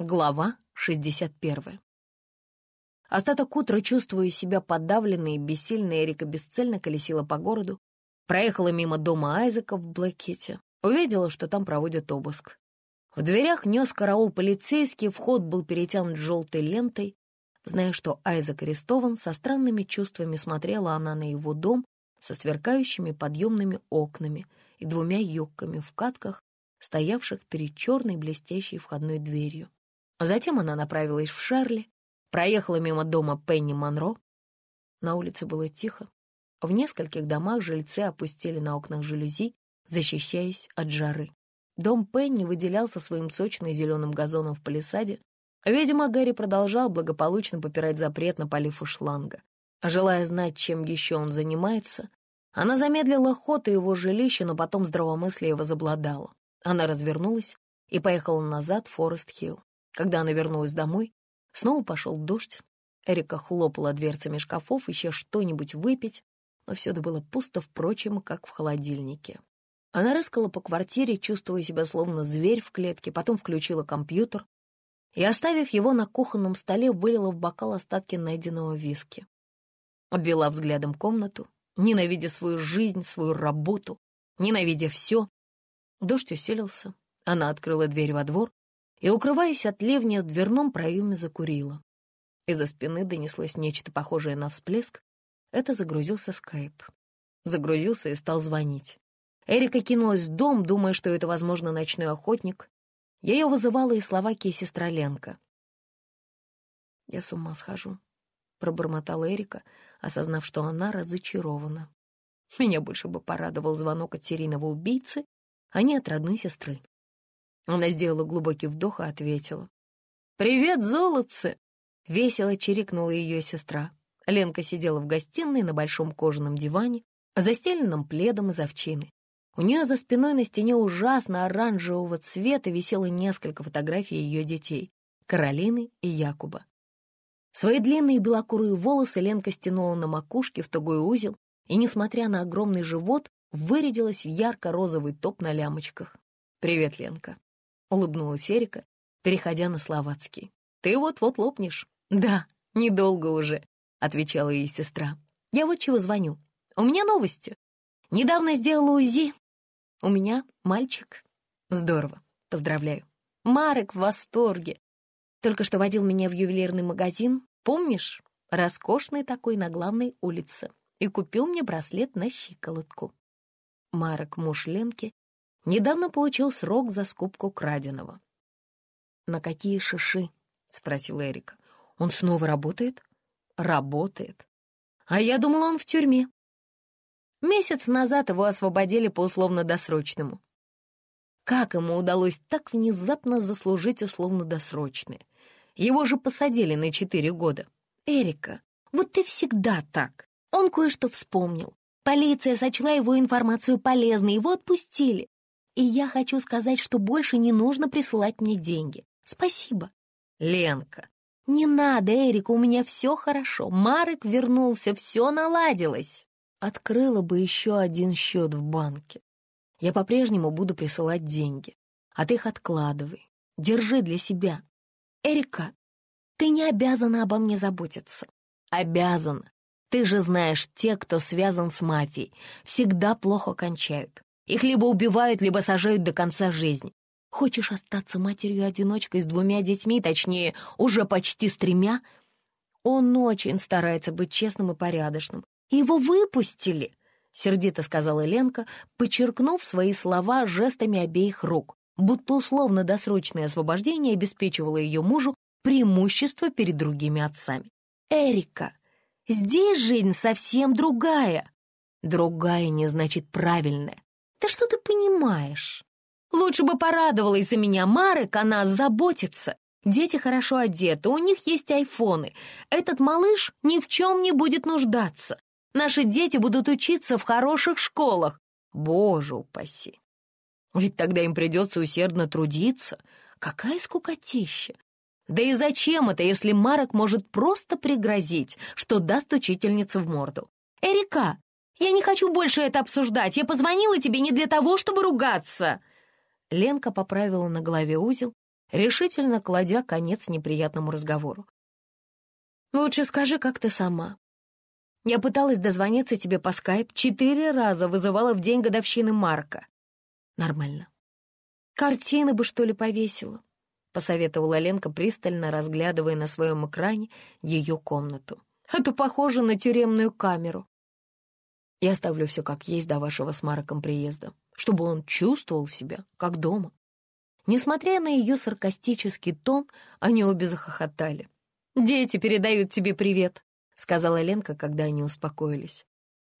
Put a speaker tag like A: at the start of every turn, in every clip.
A: Глава 61. Остаток утра, чувствуя себя подавленной и бессильной, Эрика бесцельно колесила по городу, проехала мимо дома Айзека в Блэкете, увидела, что там проводят обыск. В дверях нес караул полицейский, вход был перетянут желтой лентой. Зная, что Айзек арестован, со странными чувствами смотрела она на его дом со сверкающими подъемными окнами и двумя юбками в катках, стоявших перед черной блестящей входной дверью. Затем она направилась в Шарли, проехала мимо дома Пенни Монро. На улице было тихо. В нескольких домах жильцы опустили на окнах жалюзи, защищаясь от жары. Дом Пенни выделялся своим сочным зеленым газоном в палисаде. Видимо, Гэри продолжал благополучно попирать запрет на полив у шланга. Желая знать, чем еще он занимается, она замедлила ход и его жилище, но потом здравомыслие возобладало. Она развернулась и поехала назад в Форест-Хилл. Когда она вернулась домой, снова пошел дождь. Эрика хлопала дверцами шкафов, ища что-нибудь выпить, но все это было пусто, впрочем, как в холодильнике. Она рыскала по квартире, чувствуя себя словно зверь в клетке, потом включила компьютер и, оставив его на кухонном столе, вылила в бокал остатки найденного виски. Обвела взглядом комнату, ненавидя свою жизнь, свою работу, ненавидя все. Дождь усилился. Она открыла дверь во двор и, укрываясь от ливня, в дверном проеме закурила. Из-за спины донеслось нечто похожее на всплеск. Это загрузился скайп. Загрузился и стал звонить. Эрика кинулась в дом, думая, что это, возможно, ночной охотник. Ее вызывала и слова Кейси Строленко. «Я с ума схожу», — пробормотала Эрика, осознав, что она разочарована. Меня больше бы порадовал звонок от серийного убийцы, а не от родной сестры. Она сделала глубокий вдох и ответила. «Привет, золотце!» — весело чирикнула ее сестра. Ленка сидела в гостиной на большом кожаном диване, застеленном пледом из овчины. У нее за спиной на стене ужасно оранжевого цвета висело несколько фотографий ее детей — Каролины и Якуба. Свои длинные белокурые волосы Ленка стянула на макушке в тугой узел и, несмотря на огромный живот, вырядилась в ярко-розовый топ на лямочках. «Привет, Ленка», — улыбнулась Эрика, переходя на словацкий. «Ты вот-вот лопнешь». «Да, недолго уже», — отвечала ей сестра. «Я вот чего звоню. У меня новости. Недавно сделала УЗИ. У меня мальчик. Здорово, поздравляю. Марек в восторге. Только что водил меня в ювелирный магазин, помнишь? Роскошный такой на главной улице. И купил мне браслет на щиколотку. Марек, муж Ленки, Недавно получил срок за скупку краденого. «На какие шиши?» — спросил Эрика. «Он снова работает?» «Работает. А я думала, он в тюрьме». Месяц назад его освободили по условно-досрочному. Как ему удалось так внезапно заслужить условно-досрочное? Его же посадили на четыре года. Эрика, вот ты всегда так. Он кое-что вспомнил. Полиция сочла его информацию полезной, его отпустили. И я хочу сказать, что больше не нужно присылать мне деньги. Спасибо. Ленка. Не надо, Эрика, у меня все хорошо. Марек вернулся, все наладилось. Открыла бы еще один счет в банке. Я по-прежнему буду присылать деньги. А ты их откладывай. Держи для себя. Эрика, ты не обязана обо мне заботиться. Обязана. Ты же знаешь, те, кто связан с мафией, всегда плохо кончают. Их либо убивают, либо сажают до конца жизни. Хочешь остаться матерью-одиночкой с двумя детьми, точнее, уже почти с тремя? Он очень старается быть честным и порядочным. Его выпустили, — сердито сказала Ленка, подчеркнув свои слова жестами обеих рук, будто условно-досрочное освобождение обеспечивало ее мужу преимущество перед другими отцами. «Эрика, здесь жизнь совсем другая». «Другая не значит правильная. Да что ты понимаешь? Лучше бы порадовалась за меня Марек, она заботится. Дети хорошо одеты, у них есть айфоны. Этот малыш ни в чем не будет нуждаться. Наши дети будут учиться в хороших школах. Боже упаси. Ведь тогда им придется усердно трудиться. Какая скукотища. Да и зачем это, если Марок может просто пригрозить, что даст учительнице в морду? «Эрика, я не хочу больше это обсуждать. Я позвонила тебе не для того, чтобы ругаться!» Ленка поправила на голове узел решительно кладя конец неприятному разговору. «Лучше скажи, как ты сама. Я пыталась дозвониться тебе по скайп, четыре раза вызывала в день годовщины Марка. Нормально. Картины бы, что ли, повесила?» — посоветовала Ленка, пристально разглядывая на своем экране ее комнату. «Это похоже на тюремную камеру. Я оставлю все как есть до вашего с Марком приезда, чтобы он чувствовал себя как дома». Несмотря на ее саркастический тон, они обе захохотали. «Дети передают тебе привет», — сказала Ленка, когда они успокоились.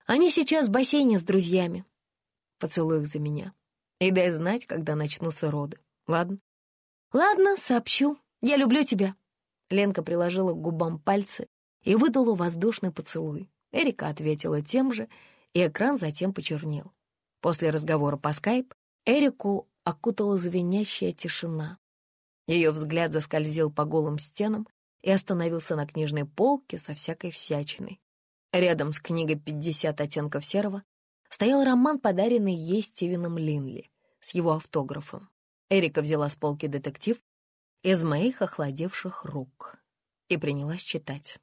A: «Они сейчас в бассейне с друзьями. Поцелуй их за меня. И дай знать, когда начнутся роды. Ладно?» «Ладно, сообщу. Я люблю тебя». Ленка приложила к губам пальцы и выдала воздушный поцелуй. Эрика ответила тем же, и экран затем почернел. После разговора по скайп Эрику окутала звенящая тишина. Ее взгляд заскользил по голым стенам и остановился на книжной полке со всякой всячиной. Рядом с книгой «50 оттенков серого» стоял роман, подаренный ей Стивеном Линли, с его автографом. Эрика взяла с полки детектив из моих охладевших рук и принялась читать.